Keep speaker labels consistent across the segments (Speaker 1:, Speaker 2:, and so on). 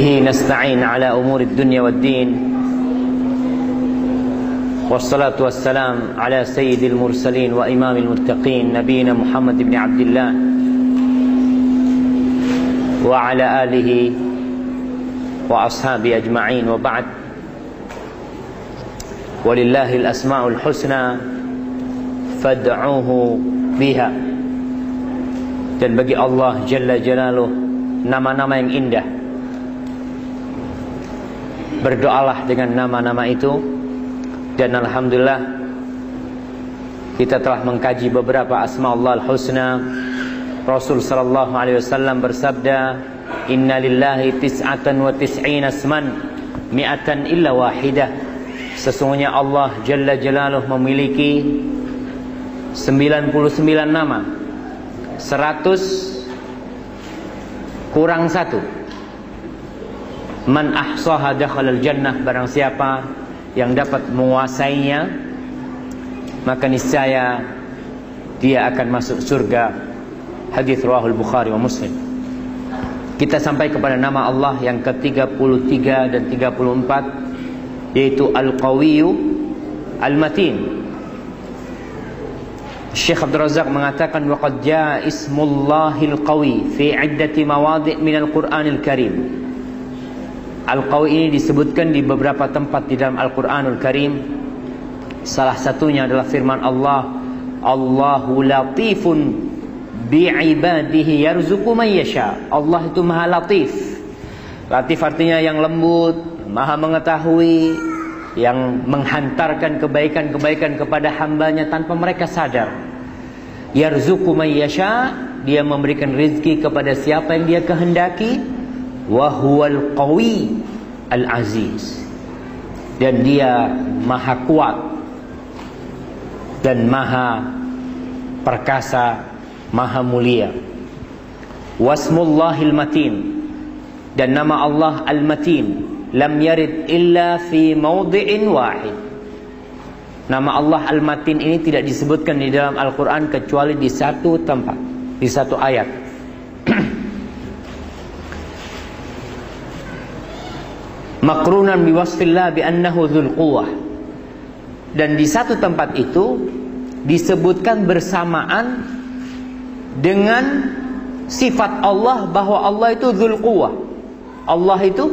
Speaker 1: به نستعين على أمور الدنيا والدين. والصلاة والسلام على سيد المرسلين وإمام المتقين نبينا محمد بن عبد الله وعلى آله وأصحابه أجمعين وبعد. ولله الأسماء الحسنى فادعوه بها. Dan bagi Allah Jalla Jalaluh nama-nama yang indah. Berdoalah dengan nama-nama itu. Dan Alhamdulillah kita telah mengkaji beberapa asma Allah al-husna Rasul sallallahu alaihi wasallam bersabda Inna lillahi tis'atan wa tis'ina asman mi'atan illa wahidah. Sesungguhnya Allah Jalla Jalaluh memiliki 99 nama 100 kurang satu Man ahsaha dakhalal jannah Barang siapa yang dapat menguasainya Maka niscaya Dia akan masuk surga. Hadis Rawahul Bukhari wa Muslim. Kita sampai kepada nama Allah yang ke-33 dan 34 Yaitu Al-Qawiyu Al-Matin. Syekh Abdul Razak mengatakan waqad jaa ismullahil qawi fi iddati mawadhi' min al-Qur'anil Karim. Al-Qawi ini disebutkan di beberapa tempat di dalam Al-Qur'anul Karim. Salah satunya adalah firman Allah, Allahu latifun bi'ibadihi yarzuqu man yasha. Allah itu Maha Latif. Latif artinya yang lembut, Maha mengetahui, yang menghantarkan kebaikan-kebaikan kepada hambanya tanpa mereka sadar. Yarzuqu may yasha, dia memberikan rezeki kepada siapa yang dia kehendaki. Wa huwal qawi al-aziz. Dan dia maha kuat dan maha perkasa, maha mulia. Wasmullahil matin dan nama Allah al-matin lam yarid illa fi mawdi'in wahid. Nama Allah Al-Matin ini tidak disebutkan di dalam Al-Quran kecuali di satu tempat, di satu ayat. Makrunan biwasfillah bi'annahu dhul quwah. Dan di satu tempat itu disebutkan bersamaan dengan sifat Allah bahwa Allah itu dhul quwah. Allah itu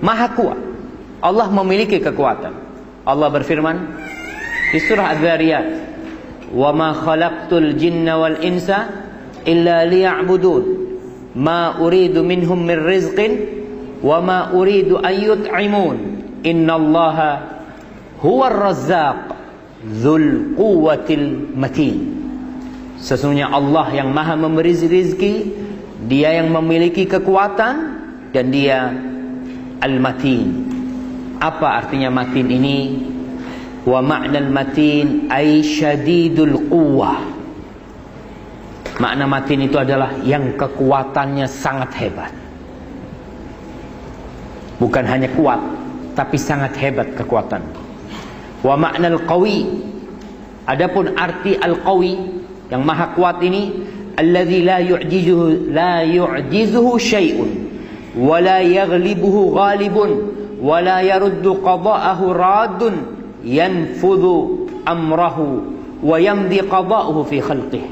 Speaker 1: Maha kuat. Allah memiliki kekuatan. Allah berfirman di surah Az-Zariyat, "Wa ma khalaqtul jinna wal insa illa liya'budun. Ma uridu minhum min rizqin wa ma uridu an yut'imun. Innallaha huwar razzaq dzul quwwatil matin." Sesungguhnya Allah yang Maha memberi rezeki, Dia yang memiliki kekuatan dan Dia al-matin. Apa artinya matin ini? Wa ma'nal matin ay syadidul quwwah. Makna matin itu adalah yang kekuatannya sangat hebat bukan hanya kuat tapi sangat hebat kekuatan. Wa makna al-qawi adapun arti al-qawi yang maha kuat ini alladzi la yu'jizuhu la yu'jizuhu syai'un wa la yaghlibuhu ghalibun wa la yaruddu qada'ahu radun yanfudhu amrahu wa yamdi qada'uhu fi khalqihi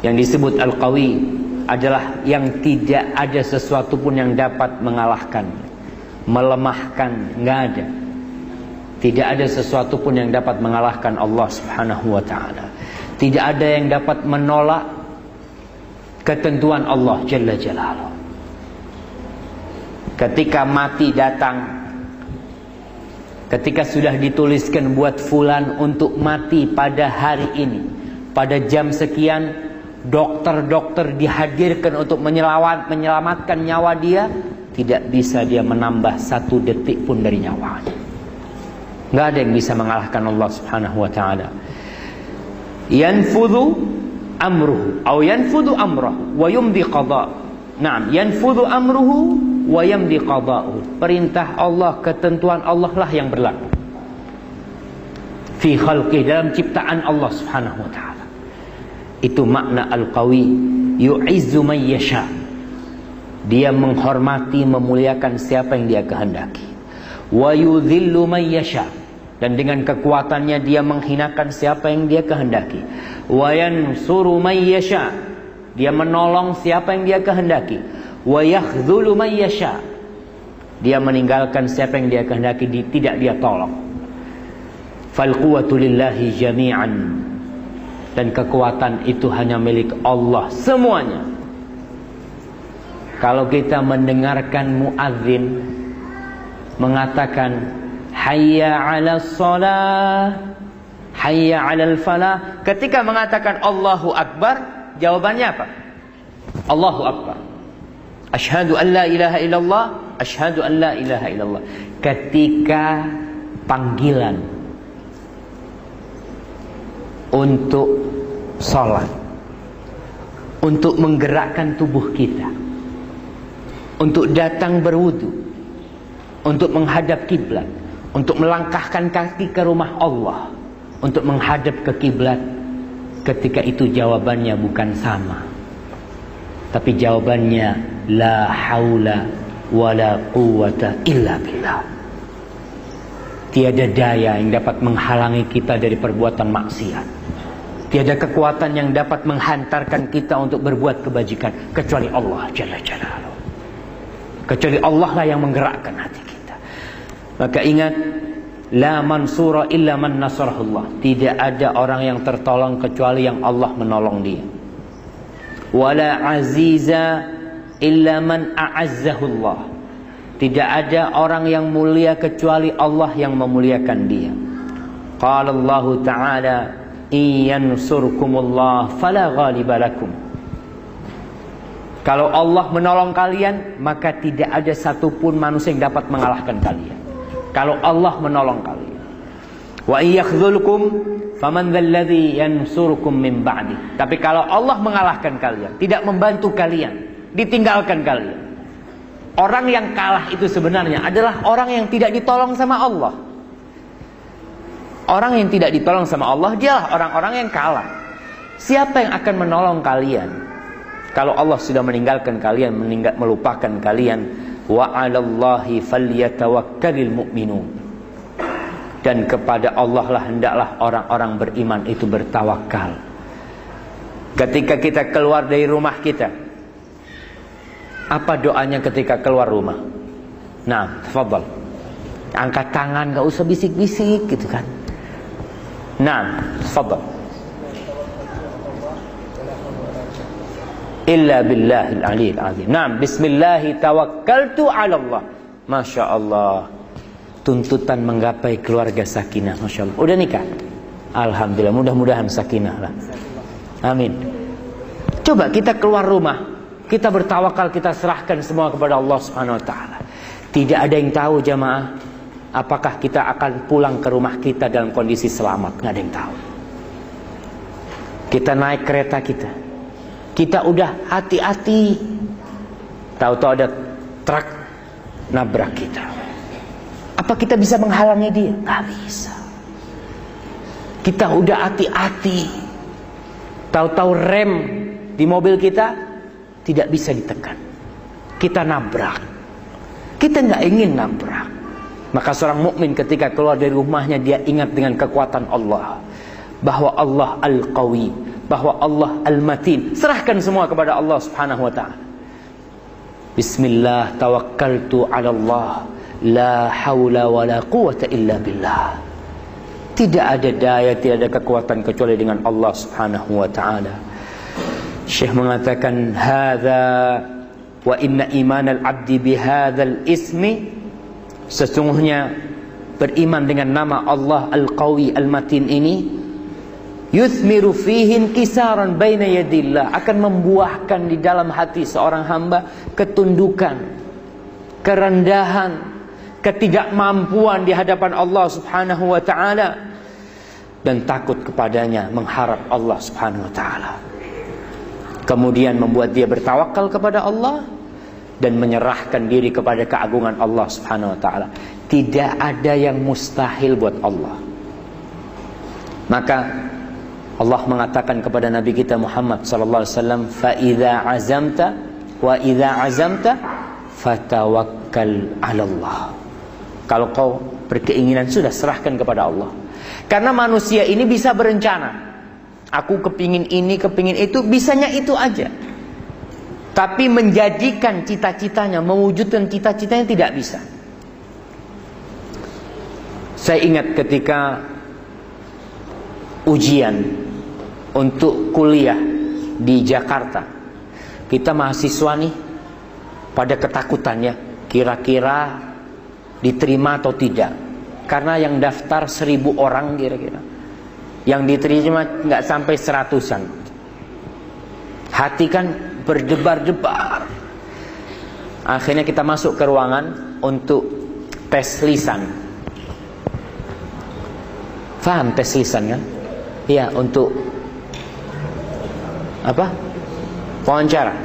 Speaker 1: yang disebut al-qawi adalah yang tidak ada sesuatu pun yang dapat mengalahkan. Melemahkan nggak ada. Tidak ada sesuatu pun yang dapat mengalahkan Allah Subhanahu wa taala. Tidak ada yang dapat menolak ketentuan Allah Jalla Jalaluh. Ketika mati datang, ketika sudah dituliskan buat fulan untuk mati pada hari ini, pada jam sekian, dokter-dokter dihadirkan untuk menyelamat, menyelamatkan nyawa dia, tidak bisa dia menambah satu detik pun dari nyawanya. Nggak ada yang bisa mengalahkan Allah Subhanahu wa taala. Yanfudhu amruhu atau yanfudu amrah wa yumdi qada. Naam, yanfudu amruhu wa yamdi qada'u. Perintah Allah, ketentuan Allah lah yang berlaku. Fi khalqih dalam ciptaan Allah Subhanahu wa taala. Itu makna al-qawi, yu'izzu man yasha. Dia menghormati, memuliakan siapa yang dia kehendaki. Wa yudhillu man yasha. Dan dengan kekuatannya dia menghinakan siapa yang dia kehendaki. Wa yansuru man yasha. Dia menolong siapa yang dia kehendaki. Wa yakhdhulu man yasha. Dia meninggalkan siapa yang dia kehendaki, tidak dia tolong. Fal quwwatu lillahi jami'an. Dan kekuatan itu hanya milik Allah semuanya. Kalau kita mendengarkan muadzin mengatakan hayya 'ala shalah, hayya 'alal falah, ketika mengatakan Allahu akbar, jawabannya apa? Allahu akbar. Asyhadu an la ilaha illallah, asyhadu an la ilaha illallah. Ketika panggilan untuk sholat. Untuk menggerakkan tubuh kita. Untuk datang berwudu. Untuk menghadap kiblat. Untuk melangkahkan kaki ke rumah Allah. Untuk menghadap ke kiblat. Ketika itu jawabannya bukan sama. Tapi jawabannya la haula wala quwata illa billah tiada daya yang dapat menghalangi kita dari perbuatan maksiat Tiada kekuatan yang dapat menghantarkan kita untuk berbuat kebajikan kecuali Allah Jalla Jalaluh. Kecuali Allah lah yang menggerakkan hati kita. Maka ingat La mansura illa man nasarahullah. Tidak ada orang yang tertolong kecuali yang Allah menolong dia. Wala aziza illa man a'azzahullah. Tidak ada orang yang mulia kecuali Allah yang memuliakan dia. Qala Allah Ta'ala Iyansurkumullah fala ghaliba lakum. Kalau Allah menolong kalian, maka tidak ada satupun manusia yang dapat mengalahkan kalian. Kalau Allah menolong kalian. Wa iyakhdhulkum faman dzalladzi yansurukum min ba'di. Tapi kalau Allah mengalahkan kalian, tidak membantu kalian, ditinggalkan kalian. Orang yang kalah itu sebenarnya adalah orang yang tidak ditolong sama Allah. Orang yang tidak ditolong sama Allah dialah orang-orang yang kalah. Siapa yang akan menolong kalian? Kalau Allah sudah meninggalkan kalian, meninggal, melupakan kalian, wa 'alallahi falyatawakkalul mu'minun. Dan kepada Allah lah hendaklah orang-orang beriman itu bertawakal. Ketika kita keluar dari rumah kita, apa doanya ketika keluar rumah? Nah, tafadhal. Angkat tangan, gak usah bisik-bisik gitu kan. Nah, tafadhal. Illa billahil aliyil azim. Nah, bismillah tawakkaltu ala Allah. Masya Allah. Tuntutan menggapai keluarga sakinah. Masya Allah. Udah nikah? Alhamdulillah. Mudah-mudahan sakinah lah. Amin. Coba kita keluar rumah kita bertawakal kita serahkan semua kepada Allah Subhanahu Wa Taala tidak ada yang tahu jamaah Apakah kita akan pulang ke rumah kita dalam kondisi selamat? Nggak ada yang tahu. Kita naik kereta kita. Kita udah hati-hati. Tahu-tahu ada truk nabrak kita. Apa kita bisa menghalangi dia? Nggak bisa. Kita udah hati-hati. Tahu-tahu rem di mobil kita tidak bisa ditekan. Kita nabrak. Kita nggak ingin nabrak. Maka seorang mukmin ketika keluar dari rumahnya dia ingat dengan kekuatan Allah. Bahwa Allah Al-Qawi, bahwa Allah Al-Matin. Serahkan semua kepada Allah Subhanahu wa taala. Bismillah tawakkaltu 'ala Allah. La haula wa la quwata illa billah. Tidak ada daya, tidak ada kekuatan kecuali dengan Allah Subhanahu wa taala. Syekh mengatakan hadza wa inna iman al-'abdi bihadzal ismi Sesungguhnya beriman dengan nama Allah Al-Qawi Al-Matin ini yuthmiru fihin kisaran baina yadillah akan membuahkan di dalam hati seorang hamba ketundukan, kerendahan, ketidakmampuan di hadapan Allah Subhanahu wa taala dan takut kepadanya, mengharap Allah Subhanahu wa taala. Kemudian membuat dia bertawakal kepada Allah dan menyerahkan diri kepada keagungan Allah Subhanahu wa taala. Tidak ada yang mustahil buat Allah. Maka Allah mengatakan kepada Nabi kita Muhammad sallallahu alaihi wasallam, "Fa idza azamta Wa idza azamta fatawakkal 'ala Allah. Kalau kau berkeinginan sudah serahkan kepada Allah. Karena manusia ini bisa berencana. Aku kepingin ini, kepingin itu, bisanya itu aja. Tapi menjadikan cita-citanya, mewujudkan cita-citanya tidak bisa. Saya ingat ketika ujian untuk kuliah di Jakarta. Kita mahasiswa nih pada ketakutannya, kira-kira diterima atau tidak. Karena yang daftar seribu orang kira-kira. Yang diterima nggak sampai seratusan. Hati kan berdebar-debar. Akhirnya kita masuk ke ruangan untuk tes lisan. Faham tes lisan kan? Iya, untuk apa? Wawancara.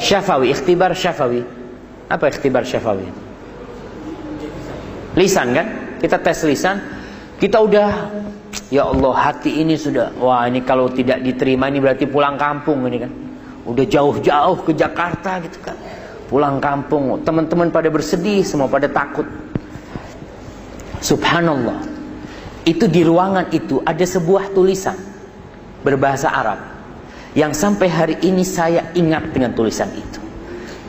Speaker 1: Syafawi, ikhtibar syafawi. Apa ikhtibar syafawi? Lisan kan? Kita tes lisan. Kita udah ya Allah hati ini sudah wah ini kalau tidak diterima ini berarti pulang kampung ini kan. Udah jauh-jauh ke Jakarta gitu kan. Pulang kampung, teman-teman pada bersedih, semua pada takut. Subhanallah. Itu di ruangan itu ada sebuah tulisan berbahasa Arab yang sampai hari ini saya ingat dengan tulisan itu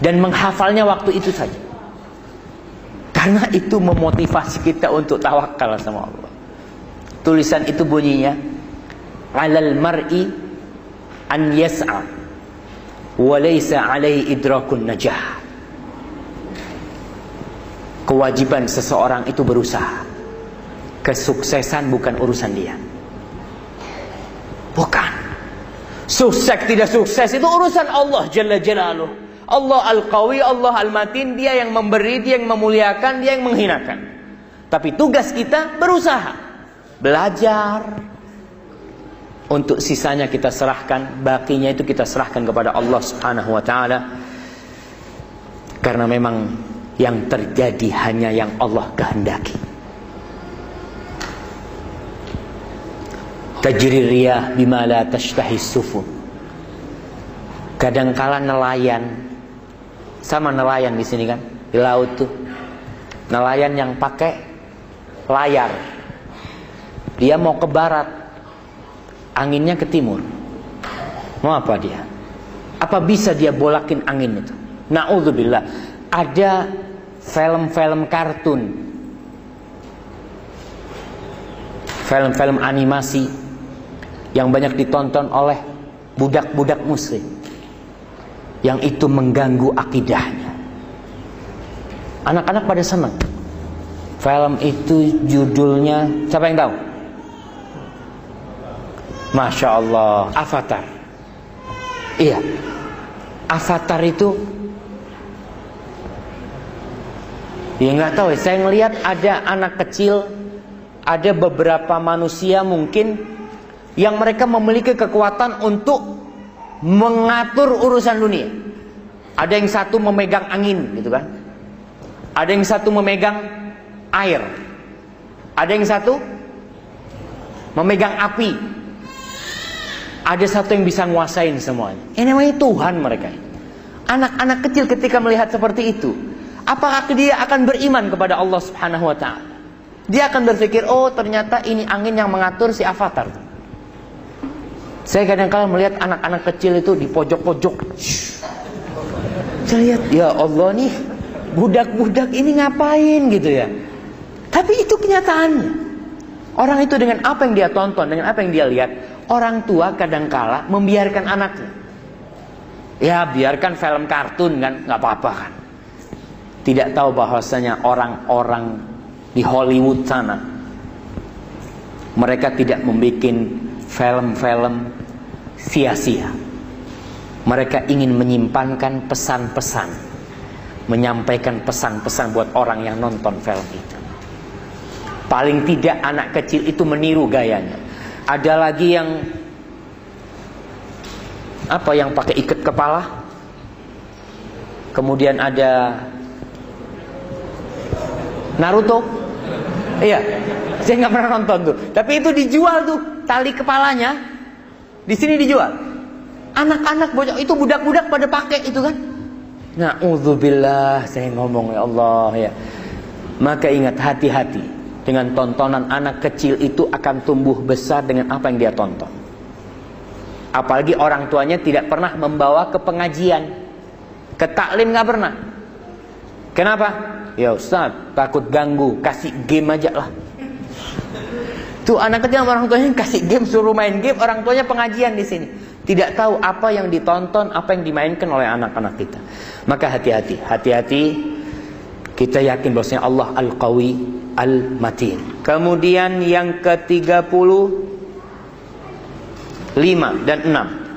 Speaker 1: dan menghafalnya waktu itu saja. Karena itu memotivasi kita untuk tawakal sama Allah. Tulisan itu bunyinya alal mar'i an yas'a wa laysa alai idrakun najah. Kewajiban seseorang itu berusaha Kesuksesan bukan urusan dia. Bukan. Sukses tidak sukses itu urusan Allah Jalla Jalaluh. Allah Al-Qawi, Allah Al-Matin, dia yang memberi, dia yang memuliakan, dia yang menghinakan. Tapi tugas kita berusaha. Belajar. Untuk sisanya kita serahkan, bakinya itu kita serahkan kepada Allah Subhanahu wa taala. Karena memang yang terjadi hanya yang Allah kehendaki. Tajri riyah bima la tashtahi sufun. Kadangkala nelayan sama nelayan di sini kan di laut tuh. Nelayan yang pakai layar. Dia mau ke barat. Anginnya ke timur. Mau apa dia? Apa bisa dia bolakin angin itu? Nauzubillah. Ada film-film kartun. Film-film animasi yang banyak ditonton oleh budak-budak muslim yang itu mengganggu akidahnya anak-anak pada senang film itu judulnya siapa yang tahu Masya Allah Avatar iya Avatar itu ya nggak tahu ya saya ngelihat ada anak kecil ada beberapa manusia mungkin yang mereka memiliki kekuatan untuk mengatur urusan dunia. Ada yang satu memegang angin, gitu kan? Ada yang satu memegang air. Ada yang satu memegang api. Ada satu yang bisa nguasain semuanya. Ini namanya Tuhan mereka. Anak-anak kecil ketika melihat seperti itu, apakah dia akan beriman kepada Allah Subhanahu wa taala? Dia akan berpikir, "Oh, ternyata ini angin yang mengatur si avatar." Saya kadang-kadang melihat anak-anak kecil itu di pojok-pojok. Saya lihat, ya Allah nih, budak-budak ini ngapain gitu ya. Tapi itu kenyataannya. Orang itu dengan apa yang dia tonton, dengan apa yang dia lihat, orang tua kadang-kala membiarkan anaknya. Ya biarkan film kartun kan, nggak apa-apa kan. Tidak tahu bahwasanya orang-orang di Hollywood sana, mereka tidak membuat film-film sia-sia. Mereka ingin menyimpankan pesan-pesan, menyampaikan pesan-pesan buat orang yang nonton film itu. Paling tidak anak kecil itu meniru gayanya. Ada lagi yang apa yang pakai ikat kepala? Kemudian ada Naruto. Iya, saya nggak pernah nonton tuh. Tapi itu dijual tuh tali kepalanya di sini dijual. Anak-anak bocah itu budak-budak pada pakai itu kan. Na'udzubillah saya ngomong ya Allah ya. Maka ingat hati-hati dengan tontonan anak kecil itu akan tumbuh besar dengan apa yang dia tonton. Apalagi orang tuanya tidak pernah membawa ke pengajian. Ke taklim nggak pernah. Kenapa? Ya Ustaz, takut ganggu, kasih game aja lah. Tuh anak kecil orang tuanya kasih game suruh main game, orang tuanya pengajian di sini. Tidak tahu apa yang ditonton, apa yang dimainkan oleh anak-anak kita. Maka hati-hati, hati-hati. Kita yakin bahwasanya Allah Al-Qawi Al-Matin. Kemudian yang ke-30 5 dan 6.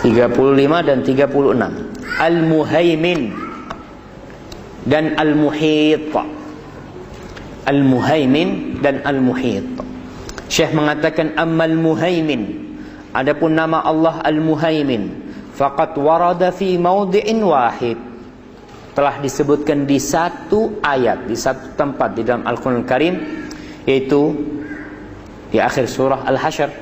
Speaker 1: Tiga puluh lima dan tiga puluh enam. Al-Muhaimin Dan Al-Muhit. Al-Muhaimin dan Al-Muhit. Syekh mengatakan Ammal Muhaimin. Adapun nama Allah Al-Muhaimin Faqat warada fi mawdi'in wahid telah disebutkan di satu ayat, di satu tempat di dalam Al-Qur'an Karim yaitu di akhir surah Al-Hasyr.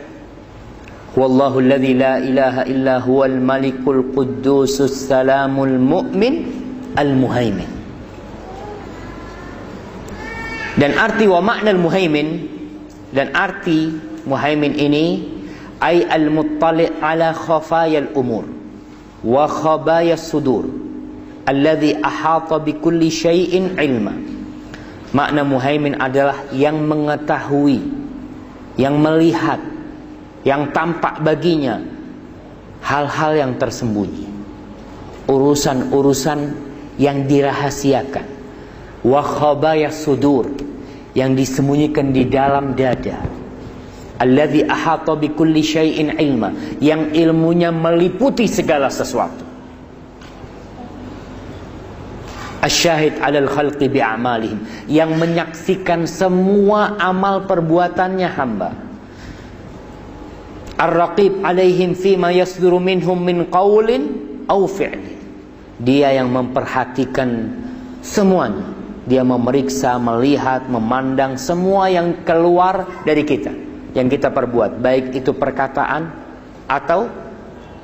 Speaker 1: Wallahu alladhi la ilaha illa huwal malikul quddusus salamul mu'min al-muhaimin. Dan arti wa makna al-muhaimin dan arti muhaimin ini ay al-muttali' ala khafayal umur wa khabayas sudur alladhi ahata bi kulli syai'in ilma. Makna muhaimin adalah yang mengetahui, yang melihat, yang tampak baginya hal-hal yang tersembunyi. Urusan-urusan yang dirahasiakan. Wa khabayas sudur yang disembunyikan di dalam dada. Alladhi ahata bi kulli syai'in ilma, yang ilmunya meliputi segala sesuatu. asyahid alal khalqi bi'amalihim yang menyaksikan semua amal perbuatannya hamba. Ar-raqib alaihim fima yasduru minhum min qawlin au fi'li dia yang memperhatikan semuanya. Dia memeriksa, melihat, memandang semua yang keluar dari kita yang kita perbuat baik itu perkataan atau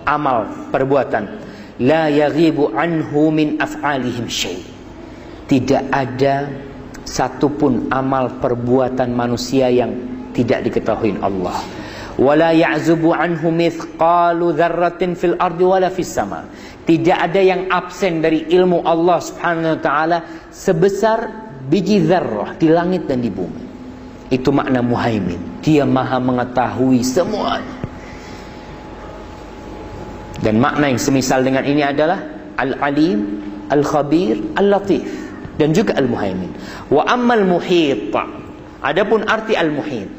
Speaker 1: amal perbuatan la yaghibu anhu min af'alihim syai. Tidak ada satupun amal perbuatan manusia yang tidak diketahui Allah. Wala ya'zubu anhu mithqalu dzarratin fil ardi wala fis sama. Tidak ada yang absen dari ilmu Allah Subhanahu wa taala sebesar biji zarrah di langit dan di bumi. Itu makna muhaimin. Dia maha mengetahui semuanya. Dan makna yang semisal dengan ini adalah Al-Alim, Al-Khabir, Al-Latif dan juga Al-Muhaimin. Wa ammal muhit. Adapun arti Al-Muhit.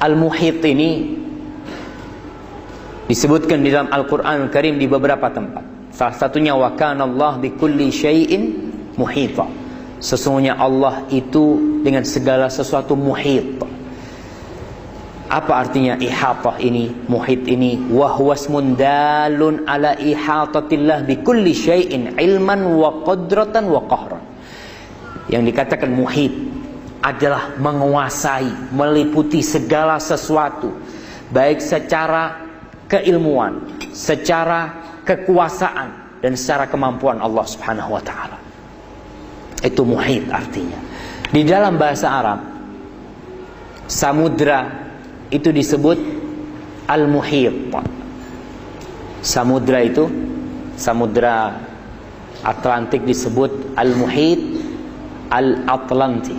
Speaker 1: Al-Muhit ini disebutkan di dalam Al-Qur'an Al-Karim di beberapa tempat. Salah satunya wa kana Allah bi kulli syai'in muhita. Sesungguhnya Allah itu dengan segala sesuatu muhit. Apa artinya ihatah ini, muhit ini? Wahwasmun dalun ala ihatatillah bi kulli syai'in ilman wa qadratan wa qahran. Yang dikatakan muhit adalah menguasai, meliputi segala sesuatu. Baik secara keilmuan, secara kekuasaan dan secara kemampuan Allah Subhanahu wa taala. Itu muhit artinya. Di dalam bahasa Arab samudra itu disebut al-muhit. Samudra itu samudra Atlantik disebut al-muhit al-Atlanti.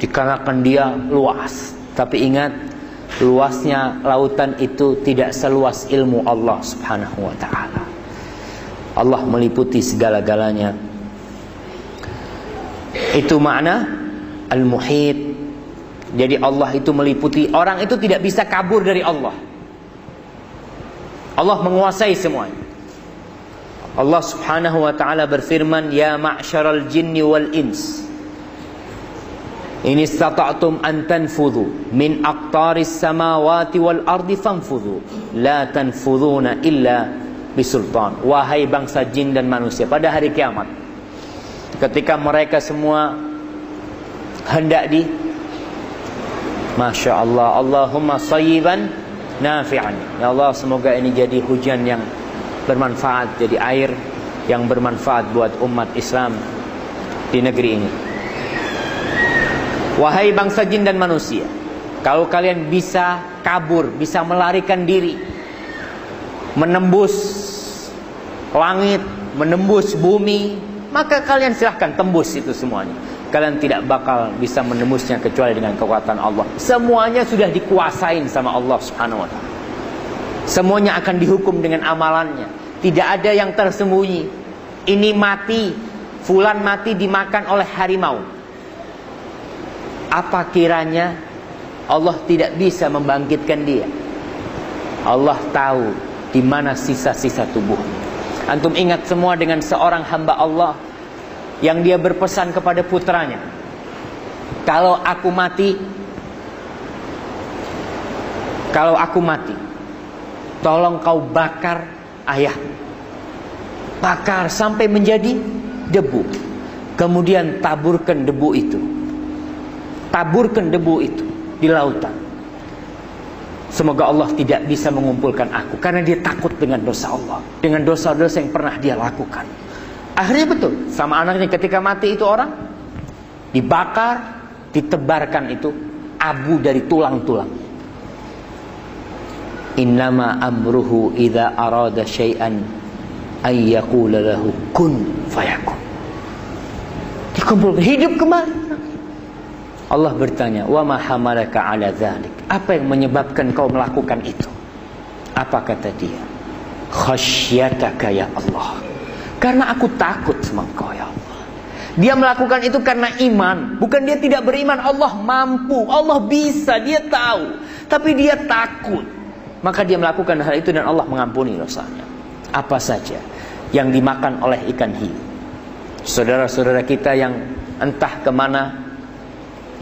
Speaker 1: Dikarenakan dia luas. Tapi ingat luasnya lautan itu tidak seluas ilmu Allah Subhanahu wa taala. Allah meliputi segala-galanya. Itu makna al-muhit jadi Allah itu meliputi orang itu tidak bisa kabur dari Allah. Allah menguasai semuanya. Allah Subhanahu wa taala berfirman, "Ya ma'syaral jinni wal ins, in istata'tum an tanfudhu min aqtaris samawati wal ardi fanfudhu, la tanfudhuna illa bisultan." Wahai bangsa jin dan manusia pada hari kiamat, ketika mereka semua hendak di? Masya Allah. Allahumma sayyiban nafi'an. Ya Allah semoga ini jadi hujan yang bermanfaat Jadi air yang bermanfaat buat umat Islam di negeri ini. Wahai bangsa jin dan manusia Kalau kalian bisa kabur Bisa melarikan diri Menembus langit Menembus bumi Maka kalian silahkan tembus itu semuanya kalian tidak bakal bisa menembusnya kecuali dengan kekuatan Allah. Semuanya sudah dikuasain sama Allah Subhanahu wa taala. Semuanya akan dihukum dengan amalannya. Tidak ada yang tersembunyi. Ini mati, fulan mati dimakan oleh harimau. Apa kiranya Allah tidak bisa membangkitkan dia? Allah tahu di mana sisa-sisa tubuh. Antum ingat semua dengan seorang hamba Allah yang dia berpesan kepada putranya. Kalau aku mati, kalau aku mati, tolong kau bakar ayah. Bakar sampai menjadi debu. Kemudian taburkan debu itu. Taburkan debu itu di lautan. Semoga Allah tidak bisa mengumpulkan aku karena dia takut dengan dosa Allah, dengan dosa-dosa yang pernah dia lakukan. Akhirnya betul, sama anaknya ketika mati itu orang dibakar, ditebarkan itu abu dari tulang-tulang. Innama amruhu idza arada syai'an ay yaqula lahu kun fayakun. Dikumpulkan hidup kembali. Allah bertanya, "Wa ma hamalaka 'ala dzalik?" Apa yang menyebabkan kau melakukan itu? Apa kata dia? Khasyataka ya Allah. Karena aku takut sama engkau ya Allah. Dia melakukan itu karena iman. Bukan dia tidak beriman. Allah mampu. Allah bisa. Dia tahu. Tapi dia takut. Maka dia melakukan hal itu dan Allah mengampuni dosanya. Apa saja yang dimakan oleh ikan hiu. Saudara-saudara kita yang entah ke mana.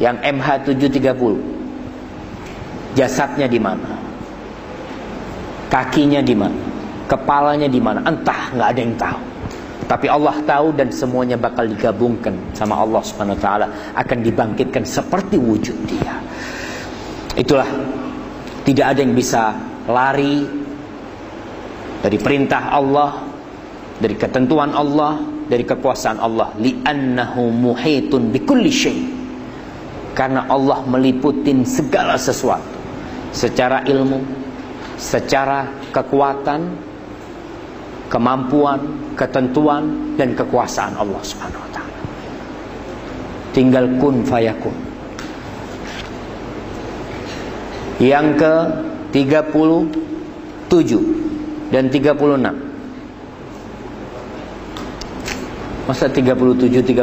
Speaker 1: Yang MH730. Jasadnya di mana? Kakinya di mana? Kepalanya di mana? Entah, nggak ada yang tahu. Tapi Allah tahu dan semuanya bakal digabungkan sama Allah Subhanahu wa taala akan dibangkitkan seperti wujud Dia. Itulah tidak ada yang bisa lari dari perintah Allah, dari ketentuan Allah, dari kekuasaan Allah. Li'annahu muhitun bikulli syai. Karena Allah meliputin segala sesuatu secara ilmu, secara kekuatan, kemampuan, ketentuan dan kekuasaan Allah Subhanahu wa taala. Tinggal kun fayakun. Yang ke 37 dan 36. Masa 37 36?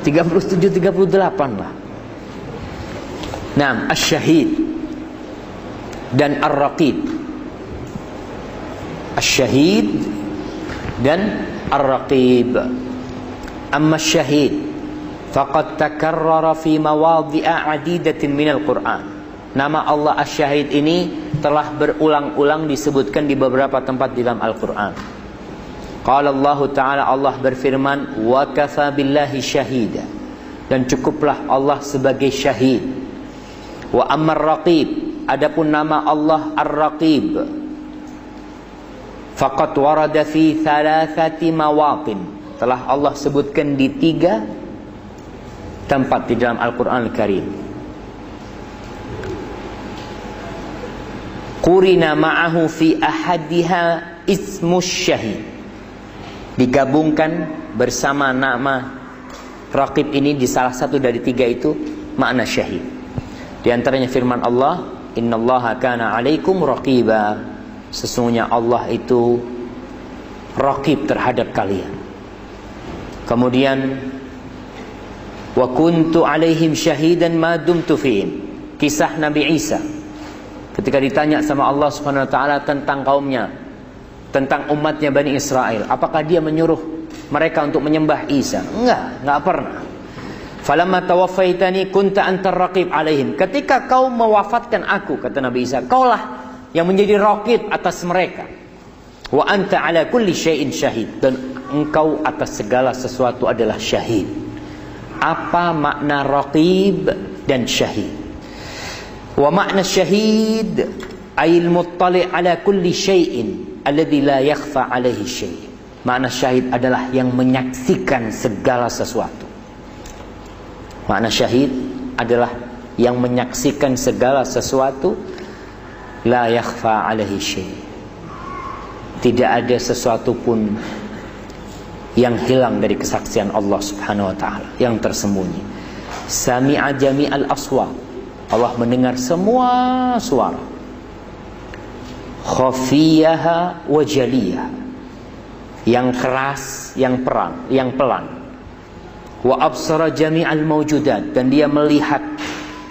Speaker 1: 37 38 lah. Nah, asyahid dan ar-raqib Asyahid dan Ar-Raqib. Amma syahid faqad takarrara fi mawadhi'a adidatin minal Qur'an. Nama Allah Asy-Syahid ini telah berulang-ulang disebutkan di beberapa tempat di dalam Al-Qur'an. Qala Allah Ta'ala Allah berfirman wa kafa billahi syahida dan cukuplah Allah sebagai syahid. Wa ammar raqib adapun nama Allah Ar-Raqib Faqat warada fi thalathati mawatin. Telah Allah sebutkan di tiga tempat di dalam Al-Quran Al-Karim. Qurina ma'ahu fi ahadiha ismus syahid. Digabungkan bersama nama Raqib ini di salah satu dari tiga itu makna syahid. Di antaranya firman Allah, Inna Allah kana alaikum raqiba. Sesungguhnya Allah itu Rakib terhadap kalian Kemudian Wa kuntu alaihim syahidan ma dumtu fihim Kisah Nabi Isa Ketika ditanya sama Allah Subhanahu wa taala tentang kaumnya, tentang umatnya Bani Israel, apakah dia menyuruh mereka untuk menyembah Isa? Enggak, enggak pernah. Falamma tawaffaitani kunta antar raqib alaihim. Ketika kau mewafatkan aku kata Nabi Isa, kaulah yang menjadi rakib atas mereka. Wa anta ala kulli syai'in syahid dan engkau atas segala sesuatu adalah syahid. Apa makna raqib dan syahid? Wa makna syahid ay al-muttali' ala kulli syai'in alladhi la yakhfa alaihi syai'. Makna syahid adalah yang menyaksikan segala sesuatu. Makna syahid adalah yang menyaksikan segala sesuatu la yakhfa alaihi syai'. Tidak ada sesuatu pun yang hilang dari kesaksian Allah Subhanahu wa taala, yang tersembunyi. Sami'a jami'al aswat. Allah mendengar semua suara. Khafiyaha wa jaliyaha. Yang keras, yang perang, yang pelan. Wa absara jami'al mawjudat dan dia melihat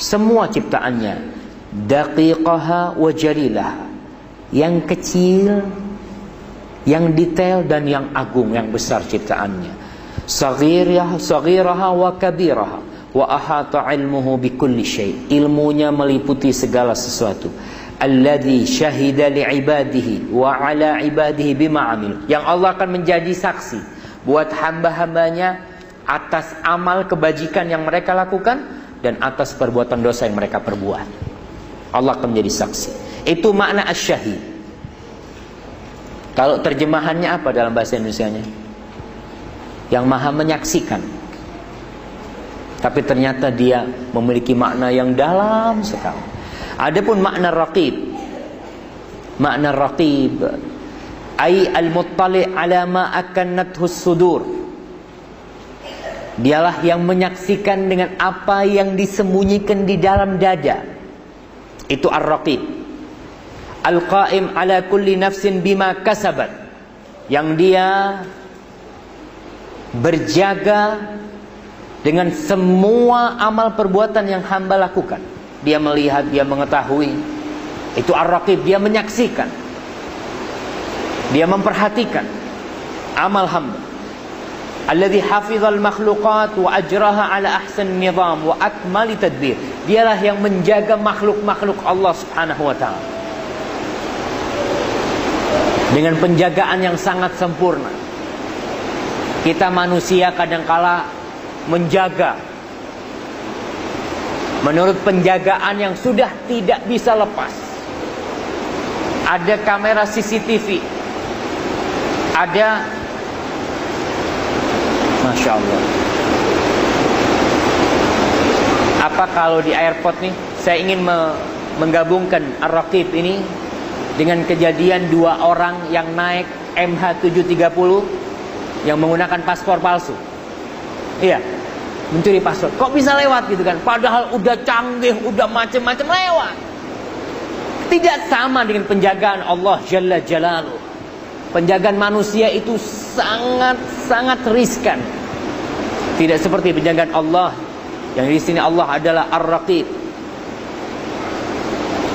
Speaker 1: semua ciptaannya. Daqiqaha wa jalilaha. Yang kecil yang detail dan yang agung yang besar ciptaannya. Saghirah saghiraha wa kabiraha. Wa ahata ilmuhu bikulli syai. Ilmunya meliputi segala sesuatu. Alladhi syahida li'ibadihi wa ala ibadihi bima amil yang Allah akan menjadi saksi buat hamba-hambanya atas amal kebajikan yang mereka lakukan dan atas perbuatan dosa yang mereka perbuat Allah akan menjadi saksi itu makna asyahid kalau terjemahannya apa dalam bahasa Indonesia-nya? Yang maha menyaksikan. Tapi ternyata dia memiliki makna yang dalam sekali. Adapun makna raqib. Makna raqib ai al-muttali ala ma akannathu sudur. Dialah yang menyaksikan dengan apa yang disembunyikan di dalam dada. Itu ar-raqib. Al-qaim ala kulli nafsin bima kasabat. Yang dia berjaga dengan semua amal perbuatan yang hamba lakukan. Dia melihat, dia mengetahui. Itu ar-raqib, dia menyaksikan. Dia memperhatikan amal hamba. Alladhi hafizal makhluqat wa ajraha ala ahsan nizam wa akmali tadbir. Dialah yang menjaga makhluk-makhluk Allah Subhanahu wa taala dengan penjagaan yang sangat sempurna. Kita manusia kadangkala menjaga menurut penjagaan yang sudah tidak bisa lepas. Ada kamera CCTV. Ada Masya Allah. Apa kalau di airport nih saya ingin menggabungkan Ar-Raqib ini dengan kejadian dua orang yang naik MH730 yang menggunakan paspor palsu. Iya, mencuri paspor. Kok bisa lewat gitu kan? Padahal udah canggih, udah macem-macem lewat. Tidak sama dengan penjagaan Allah Jalla Jalaluh. Penjagaan manusia itu sangat-sangat riskan. Tidak seperti penjagaan Allah. Yang di sini Allah adalah Ar-Raqib.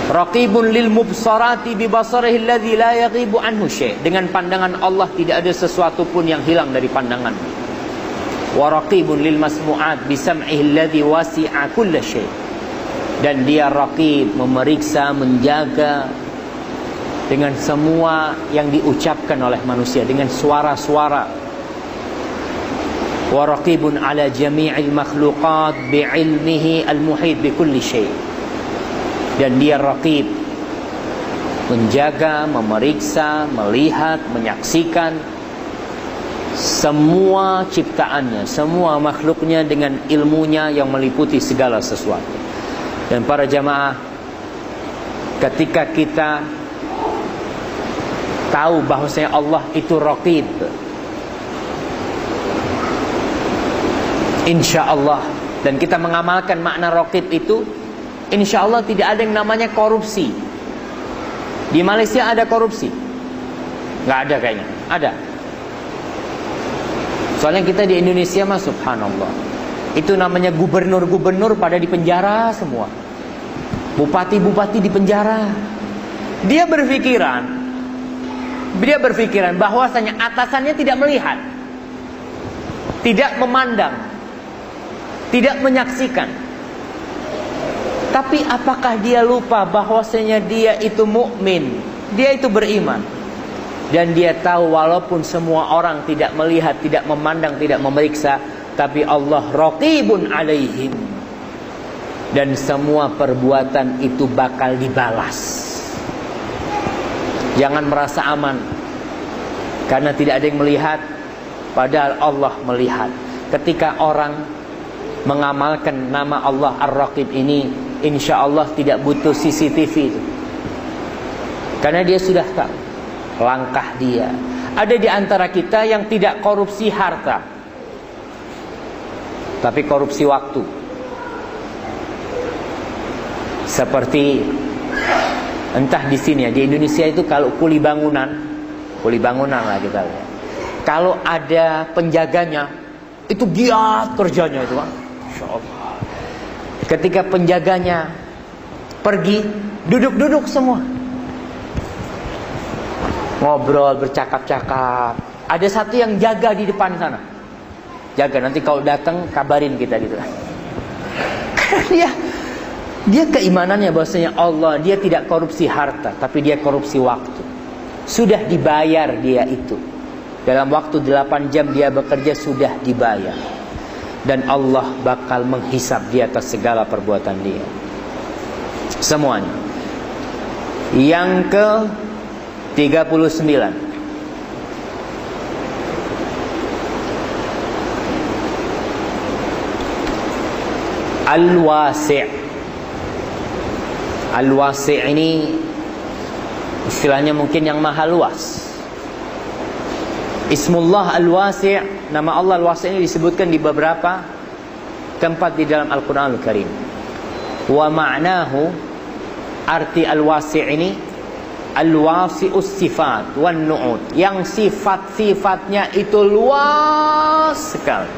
Speaker 1: Raqibun lil mubsarati bi basarihi alladhi la yaghibu anhu syai. Dengan pandangan Allah tidak ada sesuatu pun yang hilang dari pandangan. Wa raqibun lil masmu'at bi sam'ihi alladhi wasi'a kulla syai. Dan dia raqib memeriksa, menjaga dengan semua yang diucapkan oleh manusia dengan suara-suara. Jami'il makhluqat bi ilmihi al-muhit bi kulli syai' dan dia raqib menjaga, memeriksa, melihat, menyaksikan semua ciptaannya, semua makhluknya dengan ilmunya yang meliputi segala sesuatu. Dan para jamaah, ketika kita tahu bahwasanya Allah itu raqib, insya Allah dan kita mengamalkan makna raqib itu Insya Allah tidak ada yang namanya korupsi. Di Malaysia ada korupsi? Nggak ada kayaknya. Ada. Soalnya kita di Indonesia mah subhanallah. Itu namanya gubernur-gubernur pada di penjara semua. Bupati-bupati di penjara. Dia berpikiran, dia berpikiran bahwasanya atasannya tidak melihat, tidak memandang, tidak menyaksikan. Tapi apakah dia lupa bahwasanya dia itu mukmin? Dia itu beriman. Dan dia tahu walaupun semua orang tidak melihat, tidak memandang, tidak memeriksa, tapi Allah raqibun alaihim. dan semua perbuatan itu bakal dibalas. Jangan merasa aman karena tidak ada yang melihat padahal Allah melihat. Ketika orang mengamalkan nama Allah Ar-Raqib ini, insya Allah tidak butuh CCTV itu. Karena dia sudah tahu langkah dia. Ada di antara kita yang tidak korupsi harta, tapi korupsi waktu. Seperti entah di sini ya di Indonesia itu kalau kuli bangunan, kuli bangunan lah kita. Kalau ada penjaganya, itu giat kerjanya itu Ketika penjaganya pergi, duduk-duduk semua. Ngobrol, bercakap-cakap. Ada satu yang jaga di depan sana. Jaga nanti kalau datang kabarin kita gitu. dia dia keimanannya bahwasanya Allah dia tidak korupsi harta, tapi dia korupsi waktu. Sudah dibayar dia itu. Dalam waktu 8 jam dia bekerja sudah dibayar. Dan Allah bakal menghisap di atas segala perbuatan dia. Semuanya. Yang ke 39. Al-Wasi' Al-Wasi' ini istilahnya mungkin yang maha luas. Ismullah Al-Wasi' nama Allah Al-Wasi' ini disebutkan di beberapa tempat di dalam Al-Qur'an Al-Karim. Wa ma'nahu arti Al-Wasi' ini Al-Wasi'us sifat wan nu'ud yang sifat-sifatnya itu luas sekali.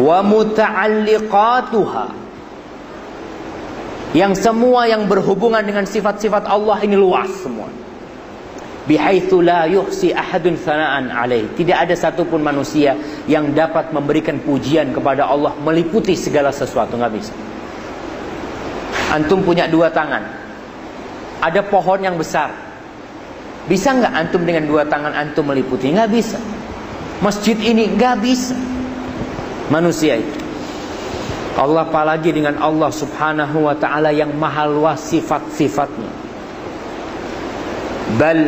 Speaker 1: Wa muta'alliqatuha yang semua yang berhubungan dengan sifat-sifat Allah ini luas semua. Bihaitsu la yuhsi ahadun thana'an alaih. Tidak ada satupun manusia yang dapat memberikan pujian kepada Allah meliputi segala sesuatu, nggak bisa. Antum punya dua tangan. Ada pohon yang besar. Bisa nggak antum dengan dua tangan antum meliputi? Nggak bisa. Masjid ini nggak bisa. Manusia itu. Allah apalagi dengan Allah subhanahu wa ta'ala yang maha luas sifat-sifatnya. Bal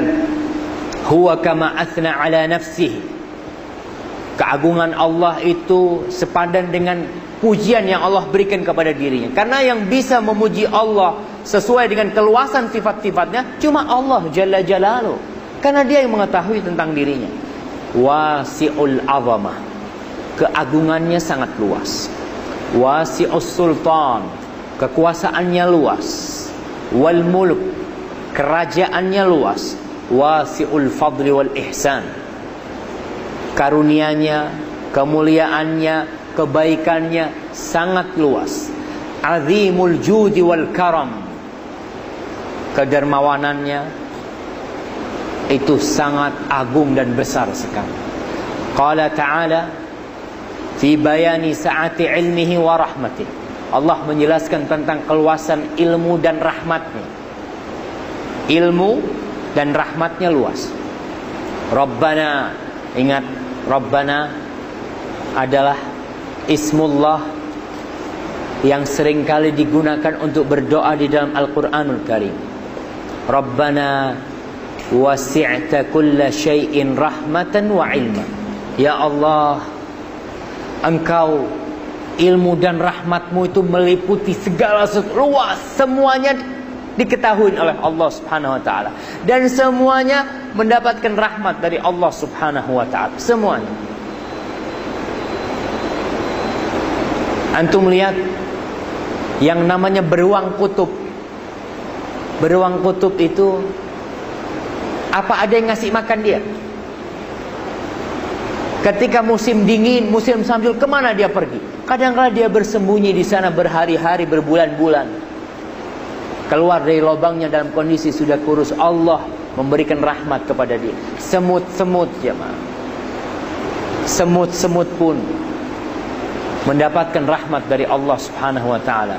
Speaker 1: huwa kama athna ala nafsihi. Keagungan Allah itu sepadan dengan pujian yang Allah berikan kepada dirinya. Karena yang bisa memuji Allah sesuai dengan keluasan sifat-sifatnya cuma Allah Jalla Jalaluh. Karena dia yang mengetahui tentang dirinya. Wasi'ul azamah. Keagungannya sangat luas wasi'us sultan kekuasaannya luas wal mulk kerajaannya luas. Wasi'ul fadli wal ihsan. Karunianya kemuliaannya kebaikannya sangat luas. Azimul judi wal karam. Kedermawanannya itu sangat agung dan besar sekali. Qala ta'ala fi bayani sa'ati ilmihi wa rahmatih. Allah menjelaskan tentang keluasan ilmu dan rahmatnya. Ilmu dan rahmatnya luas. Rabbana, ingat Rabbana adalah ismullah yang sering kali digunakan untuk berdoa di dalam Al-Quranul Karim. Rabbana wasi'ta kulla syai'in rahmatan wa ilma. Ya Allah, engkau ilmu dan rahmatmu itu meliputi segala sesuatu luas semuanya diketahui oleh Allah Subhanahu wa taala. Dan semuanya mendapatkan rahmat dari Allah Subhanahu wa taala. Semuanya. Antum lihat yang namanya beruang kutub. Beruang kutub itu apa ada yang ngasih makan dia? Ketika musim dingin, musim sambil ke mana dia pergi? Kadang-kala dia bersembunyi di sana berhari-hari, berbulan-bulan. Keluar dari lubangnya dalam kondisi sudah kurus. Allah memberikan rahmat kepada dia. Semut-semut jemaah. Semut-semut pun mendapatkan rahmat dari Allah Subhanahu wa taala.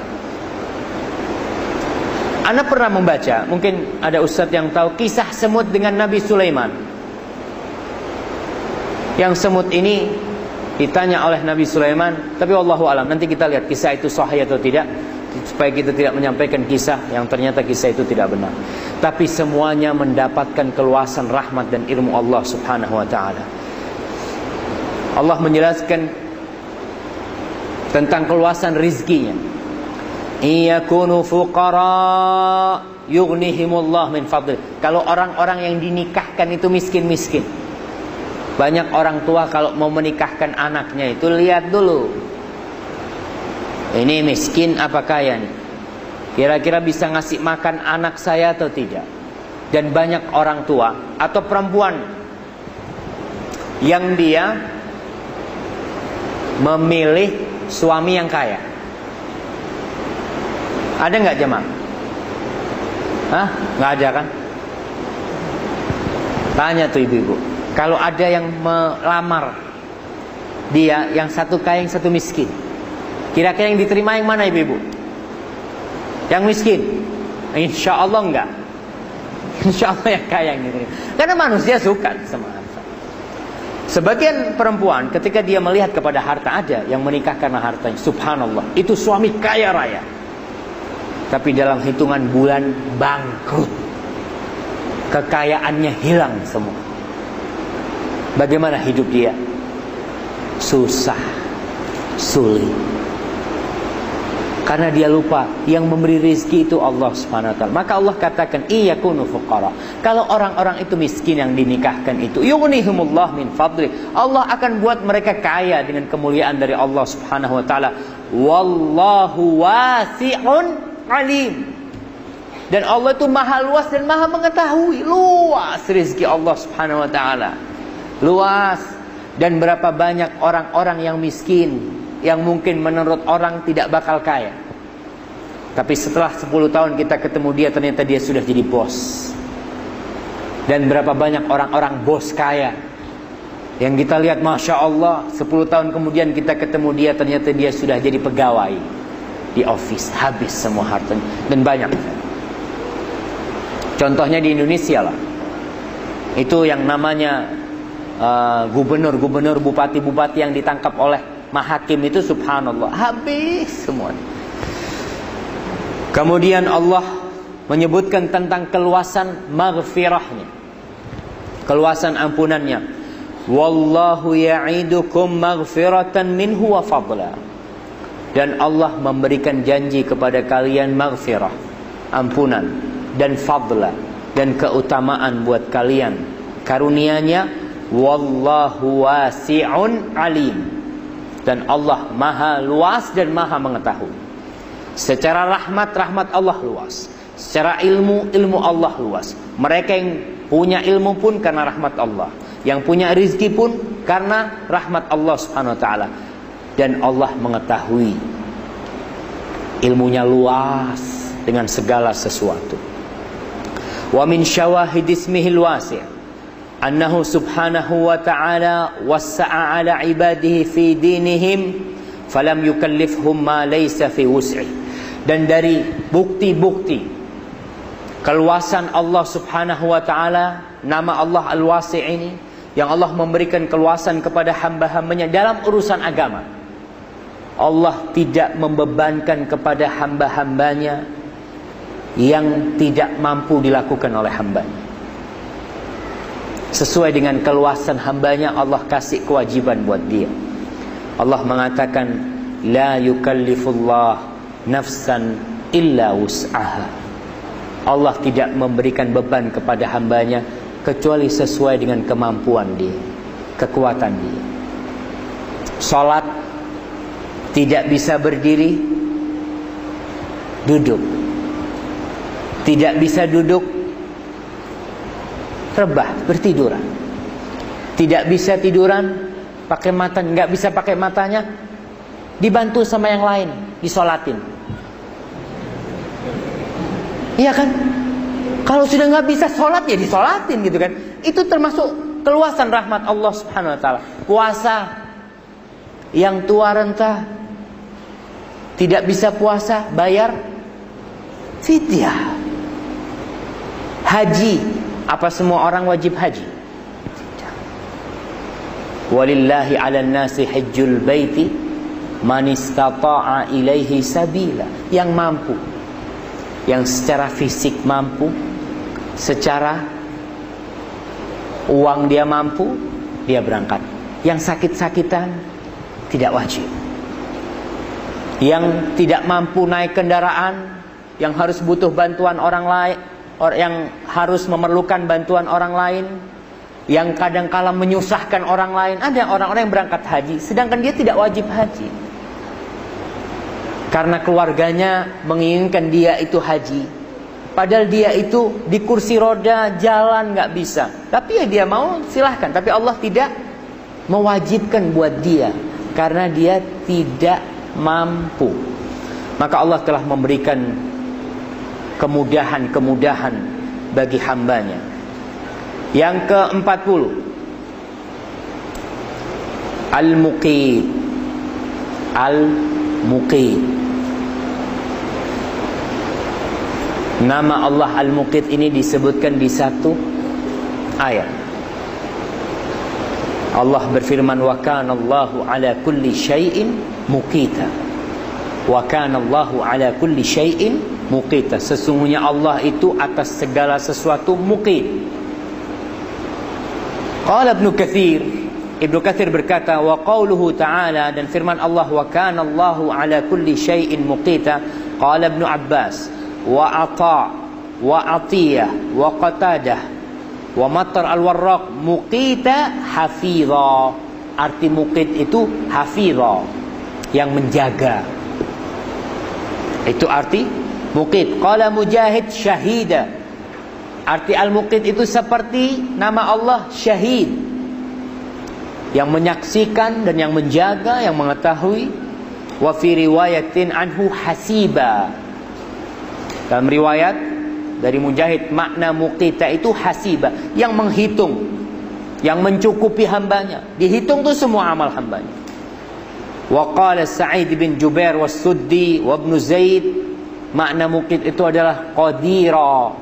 Speaker 1: Anda pernah membaca, mungkin ada ustadz yang tahu kisah semut dengan Nabi Sulaiman. Yang semut ini Ditanya oleh Nabi Sulaiman, tapi Allahu alam nanti kita lihat kisah itu sahih atau tidak supaya kita tidak menyampaikan kisah yang ternyata kisah itu tidak benar. Tapi semuanya mendapatkan keluasan rahmat dan ilmu Allah Subhanahu wa taala. Allah menjelaskan tentang keluasan rizkinya. Iyakunu fuqara yughnihimullah min fadli. Kalau orang-orang yang dinikahkan itu miskin-miskin. Banyak orang tua kalau mau menikahkan anaknya itu lihat dulu ini miskin apa kaya nih? Kira-kira bisa ngasih makan anak saya atau tidak? Dan banyak orang tua atau perempuan yang dia memilih suami yang kaya. Ada nggak jemaah? Hah? Nggak ada kan? Tanya tuh ibu-ibu. Kalau ada yang melamar dia yang satu kaya yang satu miskin Kira-kira yang diterima yang mana ibu-ibu? Yang miskin? Insya Allah enggak. Insya Allah yang kaya yang diterima. Karena manusia suka sama harta. Sebagian perempuan ketika dia melihat kepada harta ada yang menikah karena hartanya. Subhanallah. Itu suami kaya raya. Tapi dalam hitungan bulan bangkrut. Kekayaannya hilang semua. Bagaimana hidup dia? Susah. Sulit karena dia lupa yang memberi rezeki itu Allah Subhanahu wa taala. Maka Allah katakan iyakunu fuqara. Kalau orang-orang itu miskin yang dinikahkan itu, yughnihumullah min fadli. Allah akan buat mereka kaya dengan kemuliaan dari Allah Subhanahu wa taala. Wallahu wasi'un alim. Dan Allah itu maha luas dan maha mengetahui. Luas rezeki Allah Subhanahu wa taala. Luas dan berapa banyak orang-orang yang miskin yang mungkin menurut orang tidak bakal kaya. Tapi setelah 10 tahun kita ketemu dia ternyata dia sudah jadi bos. Dan berapa banyak orang-orang bos kaya. Yang kita lihat Masya Allah 10 tahun kemudian kita ketemu dia ternyata dia sudah jadi pegawai. Di office habis semua hartanya. Dan banyak. Contohnya di Indonesia lah. Itu yang namanya uh, gubernur-gubernur bupati-bupati yang ditangkap oleh Mahakim itu subhanallah habis semua. Kemudian Allah menyebutkan tentang keluasan maghfirahnya. Keluasan ampunannya. Wallahu ya'idukum maghfiratan minhu wa fadla. Dan Allah memberikan janji kepada kalian maghfirah, ampunan dan fadla dan keutamaan buat kalian. Karunianya wallahu wasi'un alim dan Allah maha luas dan maha mengetahui. Secara rahmat, rahmat Allah luas. Secara ilmu, ilmu Allah luas. Mereka yang punya ilmu pun karena rahmat Allah. Yang punya rizki pun karena rahmat Allah subhanahu wa ta'ala. Dan Allah mengetahui. Ilmunya luas dengan segala sesuatu. Wa min syawahid ismihil wasi' annahu subhanahu wa ta'ala wassa'a ala ibadihi fi dinihim falam yukallifhum ma laysa fi wus'i. Dan dari bukti-bukti keluasan Allah subhanahu wa ta'ala nama Allah al-wasi' ini yang Allah memberikan keluasan kepada hamba-hambanya dalam urusan agama Allah tidak membebankan kepada hamba-hambanya yang tidak mampu dilakukan oleh hambanya Sesuai dengan keluasan hambanya Allah kasih kewajiban buat dia. Allah mengatakan La yukallifullah nafsan illa wus'aha. Allah tidak memberikan beban kepada hambanya Kecuali sesuai dengan kemampuan dia Kekuatan dia. Salat Tidak bisa berdiri Duduk. Tidak bisa duduk rebah, bertiduran. Tidak bisa tiduran, pakai mata, nggak bisa pakai matanya, dibantu sama yang lain, disolatin. Iya kan? Kalau sudah nggak bisa sholat ya disolatin gitu kan? Itu termasuk keluasan rahmat Allah Subhanahu Wa Taala. Puasa yang tua renta tidak bisa puasa bayar fidyah. Haji apa semua orang wajib haji? Walillahi 'alan nasi hajjul baiti man istata'a ilaihi sabila. Yang mampu. Yang secara fisik mampu, secara uang dia mampu, dia berangkat. Yang sakit-sakitan tidak wajib. Yang tidak mampu naik kendaraan, yang harus butuh bantuan orang lain, yang harus memerlukan bantuan orang lain, yang kadang kala menyusahkan orang lain. Ada orang-orang yang berangkat haji, sedangkan dia tidak wajib haji. Karena keluarganya menginginkan dia itu haji. Padahal dia itu di kursi roda jalan nggak bisa. Tapi ya dia mau silahkan. Tapi Allah tidak mewajibkan buat dia. Karena dia tidak mampu. Maka Allah telah memberikan kemudahan-kemudahan bagi hambanya. Yang ke-40 Al-Muqid Al-Muqid Nama Allah Al-Muqid ini disebutkan di satu ayat. Allah berfirman wa kana Allahu ala kulli syai'in muqita. Wa kana Allahu ala kulli syai'in muqita. Sesungguhnya Allah itu atas segala sesuatu muqit. Qala Ibnu Katsir Ibnu Katsir berkata wa qauluhu ta'ala dan firman Allah wa kana Allahu ala kulli syai'in muqita. Qala Ibnu Abbas wa ata wa atiyah wa qatadah wa matar al warraq muqita hafidha arti muqit itu hafidha yang menjaga itu arti muqit. Qala mujahid syahida. Arti al muqit itu seperti nama Allah syahid. Yang menyaksikan dan yang menjaga yang mengetahui. Wa fi riwayatin anhu hasiba. Dalam riwayat dari Mujahid makna muqita itu hasiba. Yang menghitung, yang mencukupi hambanya. Dihitung tuh semua amal hambanya. Wa qala Sa'id bin Jubair was Suddi wa Ibn Zaid makna muqit itu adalah qadira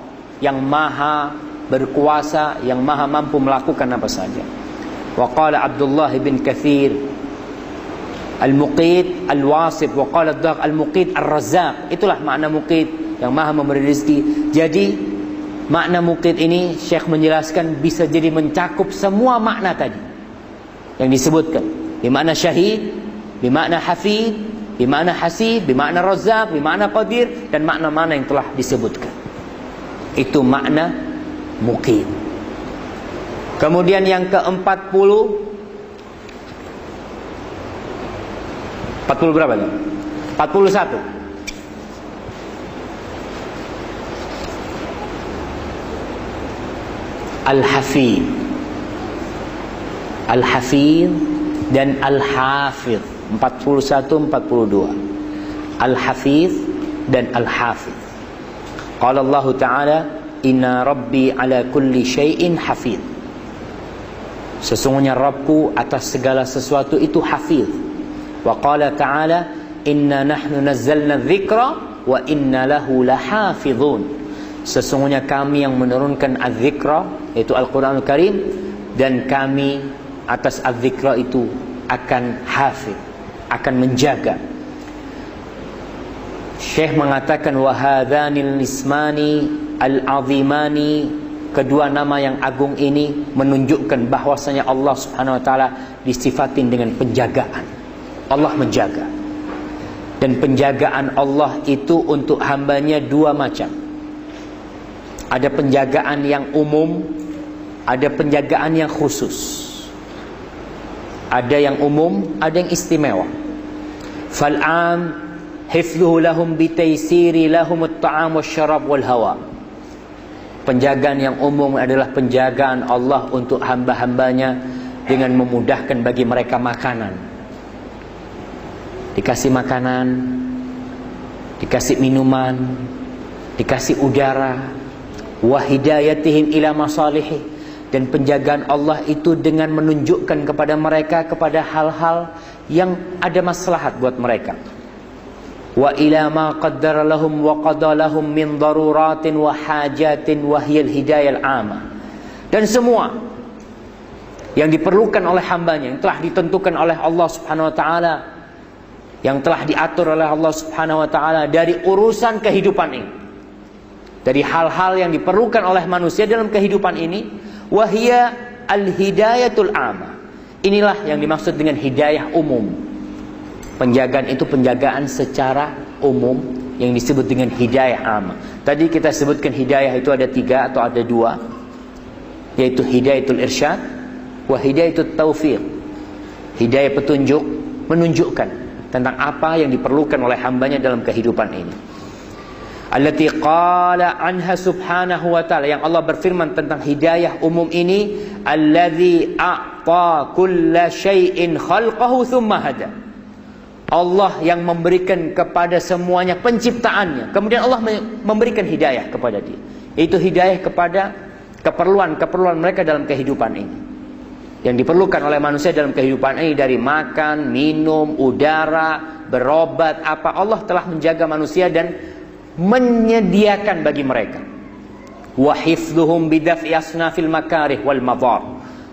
Speaker 1: yang maha berkuasa, yang maha mampu melakukan apa saja. Wa qala Abdullah bin Kathir Al-Muqit Al-Wasit Wa qala Al-Muqit Al-Razzaq Itulah makna muqit yang maha memberi rezeki. Jadi makna mukid ini Syekh menjelaskan bisa jadi mencakup semua makna tadi yang disebutkan. Di makna syahid, di makna hafid, di makna hasib, di makna razak, di makna qadir dan makna-makna yang telah disebutkan. Itu makna mukid. Kemudian yang ke-40 40 berapa nih? 41 Al-Hafid Al-Hafid dan Al-Hafid 41 42 Al-Hafid dan Al-Hafid Qala Allah Ta'ala Inna Rabbi ala kulli syai'in hafid Sesungguhnya Rabbku atas segala sesuatu itu hafid Wa qala ta'ala Inna nahnu nazzalna dzikra Wa inna lahu lahafidhun Sesungguhnya kami yang menurunkan az-zikra Yaitu Al-Quran Al-Karim Dan kami atas az-zikra itu Akan hafid Akan menjaga Syekh mengatakan Wahadhanil ismani Al-azimani Kedua nama yang agung ini Menunjukkan bahwasanya Allah subhanahu wa ta'ala Disifatin dengan penjagaan Allah menjaga Dan penjagaan Allah itu untuk hambanya dua macam ada penjagaan yang umum, ada penjagaan yang khusus. Ada yang umum, ada yang istimewa. Hifdhuhu lahum bitaysiri lahum at-ta'am wasyarab wal hawa. Penjagaan yang umum adalah penjagaan Allah untuk hamba-hambanya dengan memudahkan bagi mereka makanan. Dikasih makanan, dikasih minuman, dikasih udara, wa hidayatihim ila masalihi dan penjagaan Allah itu dengan menunjukkan kepada mereka kepada hal-hal yang ada maslahat buat mereka wa ila ma lahum wa qada lahum min daruratin wa hajatin wa hiyal hidayah ama dan semua yang diperlukan oleh hambanya, yang telah ditentukan oleh Allah Subhanahu wa taala, yang telah diatur oleh Allah Subhanahu wa taala dari urusan kehidupan ini. Dari hal-hal yang diperlukan oleh manusia dalam kehidupan ini, wahia al-hidayatul ama. Inilah yang dimaksud dengan hidayah umum. Penjagaan itu penjagaan secara umum yang disebut dengan hidayah ama. Tadi kita sebutkan hidayah itu ada tiga atau ada dua, yaitu hidayatul irsyad, wa hidayatul taufiq. Hidayah petunjuk menunjukkan tentang apa yang diperlukan oleh hambanya dalam kehidupan ini. Allati qala anha subhanahu wa ta'ala yang Allah berfirman tentang hidayah umum ini alladzi a'ta kulla syai'in khalqahu thumma hada. Allah yang memberikan kepada semuanya penciptaannya. Kemudian Allah memberikan hidayah kepada dia. Itu hidayah kepada keperluan-keperluan mereka dalam kehidupan ini yang diperlukan oleh manusia dalam kehidupan ini dari makan, minum, udara, berobat, apa Allah telah menjaga manusia dan menyediakan bagi mereka. Wa bidaf'i asnafil makarih wal madar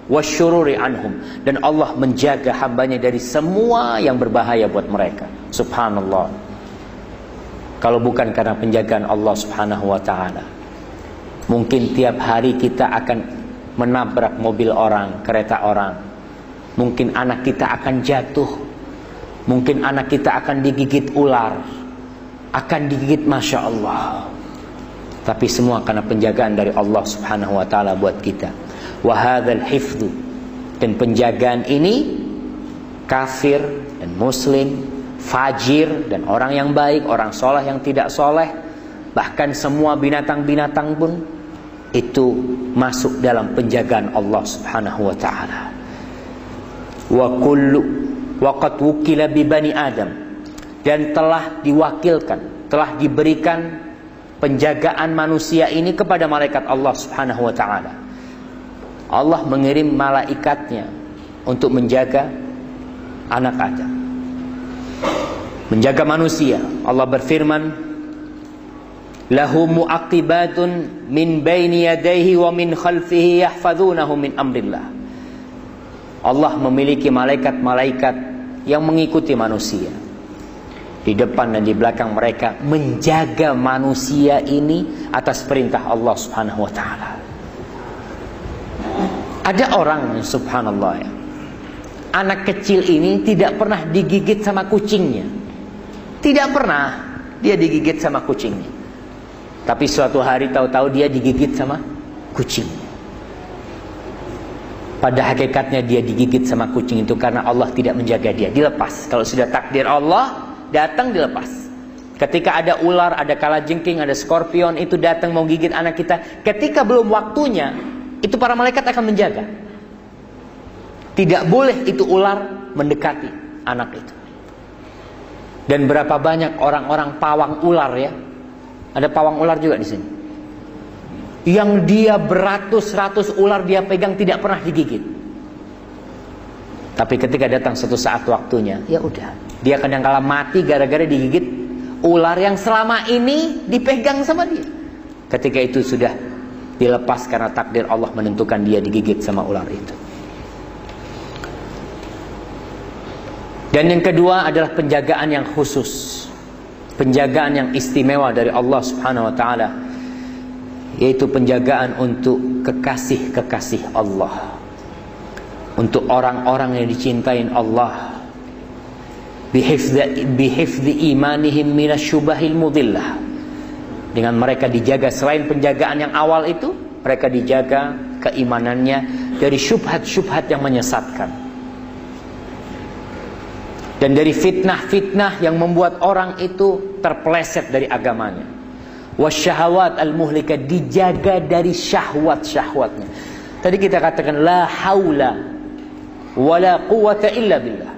Speaker 1: wasyururi anhum dan Allah menjaga hambanya dari semua yang berbahaya buat mereka. Subhanallah. Kalau bukan karena penjagaan Allah Subhanahu wa taala, mungkin tiap hari kita akan menabrak mobil orang, kereta orang. Mungkin anak kita akan jatuh. Mungkin anak kita akan digigit ular. Akan digigit Masya Allah. Tapi semua karena penjagaan dari Allah subhanahu wa ta'ala buat kita. Wahadhal hifdu. Dan penjagaan ini kafir dan muslim, fajir dan orang yang baik, orang soleh yang tidak soleh, bahkan semua binatang-binatang pun itu masuk dalam penjagaan Allah Subhanahu wa taala. Wa kullu bi bani Adam dan telah diwakilkan, telah diberikan penjagaan manusia ini kepada malaikat Allah Subhanahu wa taala. Allah mengirim malaikatnya untuk menjaga anak Adam. Menjaga manusia. Allah berfirman, lahu muaqibatun min baini yadayhi wa min khalfihi yahfazunahu min amrillah Allah memiliki malaikat-malaikat yang mengikuti manusia di depan dan di belakang mereka menjaga manusia ini atas perintah Allah Subhanahu wa taala ada orang subhanallah ya anak kecil ini tidak pernah digigit sama kucingnya tidak pernah dia digigit sama kucingnya tapi suatu hari tahu-tahu dia digigit sama kucing. Pada hakikatnya dia digigit sama kucing itu karena Allah tidak menjaga dia. Dilepas. Kalau sudah takdir Allah, datang dilepas. Ketika ada ular, ada kalajengking, ada skorpion itu datang mau gigit anak kita. Ketika belum waktunya, itu para malaikat akan menjaga. Tidak boleh itu ular mendekati anak itu. Dan berapa banyak orang-orang pawang ular ya ada pawang ular juga di sini. Yang dia beratus-ratus ular dia pegang tidak pernah digigit. Tapi ketika datang satu saat waktunya, ya udah, dia kadang kala mati gara-gara digigit ular yang selama ini dipegang sama dia. Ketika itu sudah dilepas karena takdir Allah menentukan dia digigit sama ular itu. Dan yang kedua adalah penjagaan yang khusus penjagaan yang istimewa dari Allah Subhanahu wa taala yaitu penjagaan untuk kekasih-kekasih Allah untuk orang-orang yang dicintai Allah bihifdhi imanihim minasyubahil mudillah dengan mereka dijaga selain penjagaan yang awal itu mereka dijaga keimanannya dari syubhat-syubhat yang menyesatkan dan dari fitnah-fitnah yang membuat orang itu terpeleset dari agamanya. Wasyahawat al-muhlika dijaga dari syahwat-syahwatnya. Tadi kita katakan la haula wala quwata illa billah.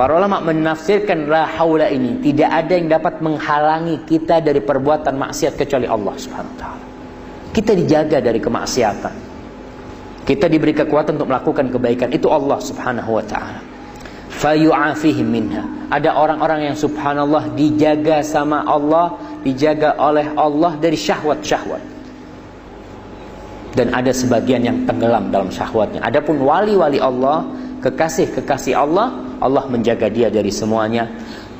Speaker 1: Para ulama menafsirkan la haula ini tidak ada yang dapat menghalangi kita dari perbuatan maksiat kecuali Allah Subhanahu wa taala. Kita dijaga dari kemaksiatan. Kita diberi kekuatan untuk melakukan kebaikan itu Allah Subhanahu wa taala fayu'afihim minha. Ada orang-orang yang subhanallah dijaga sama Allah, dijaga oleh Allah dari syahwat-syahwat. dan ada sebagian yang tenggelam dalam syahwatnya. Adapun wali-wali Allah, kekasih-kekasih Allah, Allah menjaga dia dari semuanya.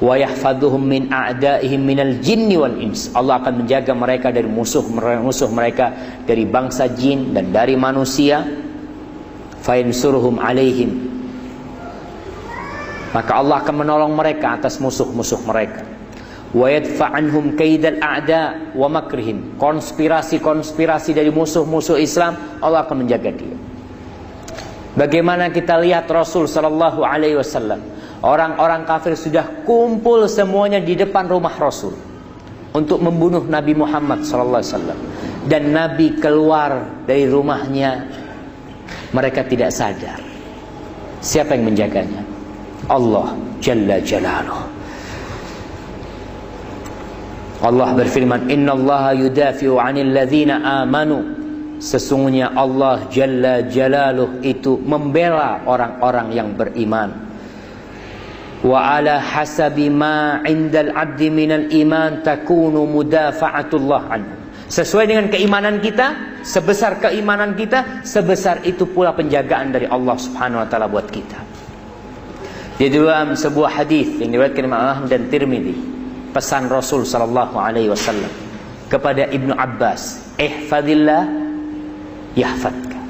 Speaker 1: Wa yahfadhuhum min a'daihim minal jinni wal ins. Allah akan menjaga mereka dari musuh-musuh mereka dari bangsa jin dan dari manusia. Fayansuruhum alaihim. Maka Allah akan menolong mereka atas musuh-musuh mereka wa yadfa'anhum kaidal a'da wa makrihim konspirasi-konspirasi dari musuh-musuh Islam Allah akan menjaga dia bagaimana kita lihat Rasul sallallahu alaihi wasallam? Orang-orang kafir sudah kumpul semuanya di depan rumah Rasul untuk membunuh Nabi Muhammad sallallahu alaihi wasallam. Dan Nabi keluar dari rumahnya mereka tidak sadar. Siapa yang menjaganya? Allah jalla jalaluhu Allah berfirman innallaha yudafi'u 'anil ladzina amanu sesungguhnya Allah jalla jalaluh itu membela orang-orang yang beriman. Wa ala hasabi ma 'indal 'abdi minal iman takunu mudafa'atullah anhu. Sesuai dengan keimanan kita sebesar keimanan kita sebesar itu pula penjagaan dari Allah Subhanahu wa taala buat kita. Di dalam sebuah hadis yang diriwayatkan Imam Ahmad dan Tirmidzi pesan Rasul sallallahu alaihi wasallam kepada Ibnu Abbas, "Ihfadillah yahfadka."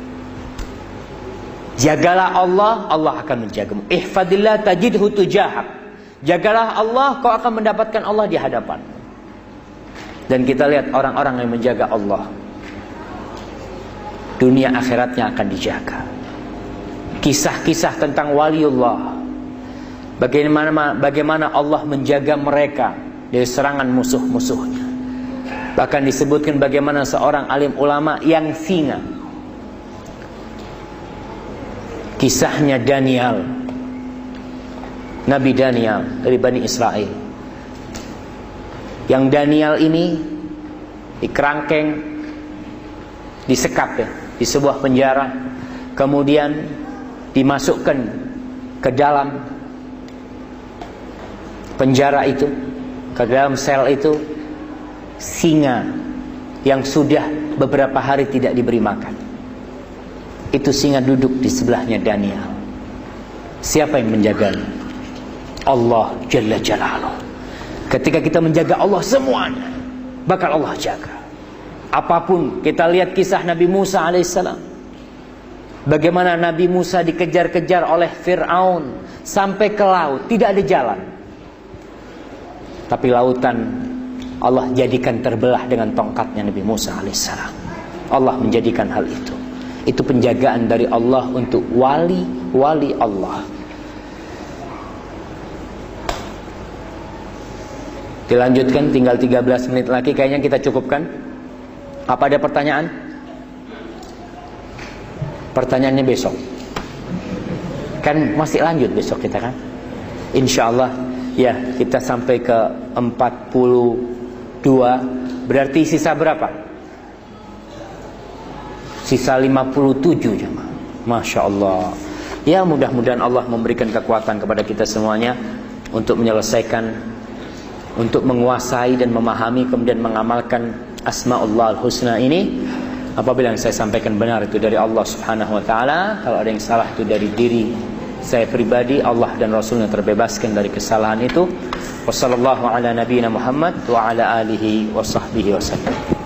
Speaker 1: Jagalah Allah, Allah akan menjagamu. Ihfadillah tajidhu tujahak. Jagalah Allah, kau akan mendapatkan Allah di hadapan. Dan kita lihat orang-orang yang menjaga Allah. Dunia akhiratnya akan dijaga. Kisah-kisah tentang waliullah. Bagaimana bagaimana Allah menjaga mereka dari serangan musuh-musuhnya. Bahkan disebutkan bagaimana seorang alim ulama yang singa. Kisahnya Daniel. Nabi Daniel dari Bani Israel. Yang Daniel ini dikerangkeng, disekap ya, di sebuah penjara. Kemudian dimasukkan ke dalam penjara itu ke dalam sel itu singa yang sudah beberapa hari tidak diberi makan. Itu singa duduk di sebelahnya Daniel. Siapa yang menjaganya? Allah Jalla Jalaluh. Ketika kita menjaga Allah semuanya, bakal Allah jaga. Apa pun kita lihat kisah Nabi Musa alaihissalam. Bagaimana Nabi Musa dikejar-kejar oleh Fir'aun sampai ke laut, tidak ada jalan. Tapi lautan Allah jadikan terbelah dengan tongkatnya Nabi Musa alaihissalam. Allah menjadikan hal itu. Itu penjagaan dari Allah untuk wali-wali Allah. Dilanjutkan tinggal 13 menit lagi kayaknya kita cukupkan. Apa ada pertanyaan? Pertanyaannya besok. Kan masih lanjut besok kita kan? Insya Allah Ya, kita sampai ke 42 Berarti sisa berapa? Sisa 57 jemaah. Masya Allah. Ya mudah-mudahan Allah memberikan kekuatan kepada kita semuanya Untuk menyelesaikan Untuk menguasai dan memahami Kemudian mengamalkan Asma'ullah al-Husna ini. Apabila yang saya sampaikan benar itu dari Allah subhanahu wa ta'ala. Kalau ada yang salah itu dari diri saya pribadi. Allah dan Rasulnya terbebaskan dari kesalahan itu. Wassalamualaikum ala nabiyina Muhammad wasallam.